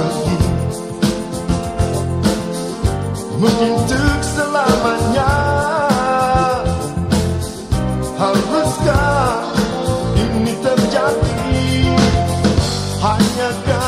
pergi untuk selamanya. Haruskah ini terjadi? Hanya kau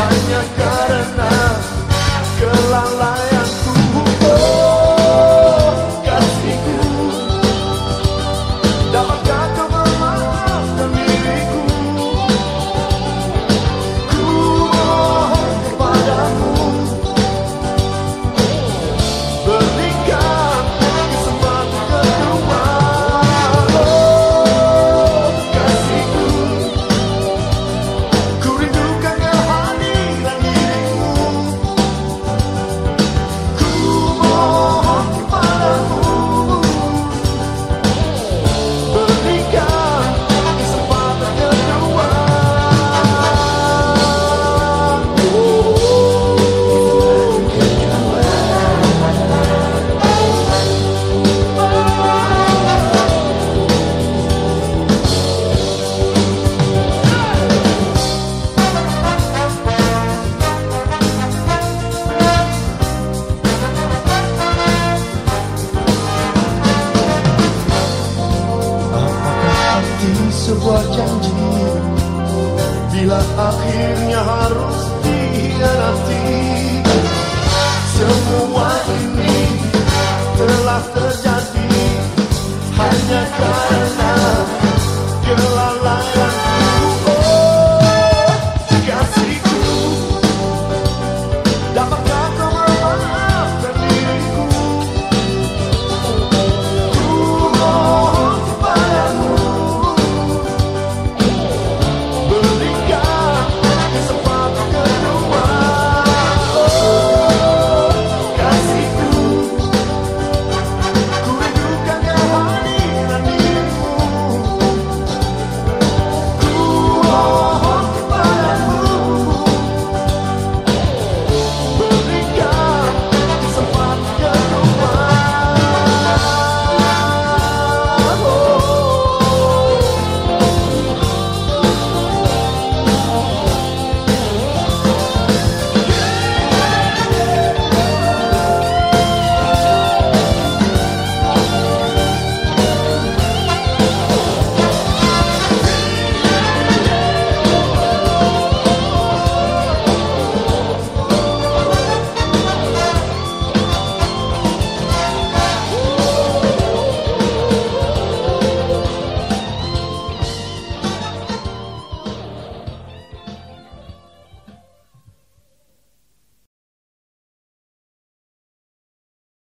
hanya karena kelalaian Bila akhirnya harus dihianati Semua ini telah terjadi Hanya karena